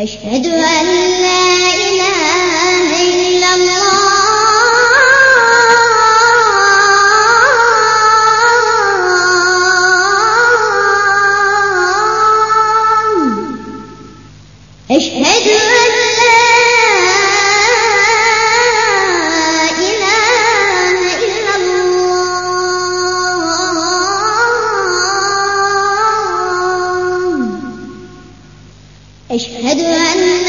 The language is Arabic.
أشهد أن لا الله